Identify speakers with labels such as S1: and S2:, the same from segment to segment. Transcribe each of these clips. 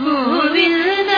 S1: Govind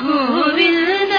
S1: Govind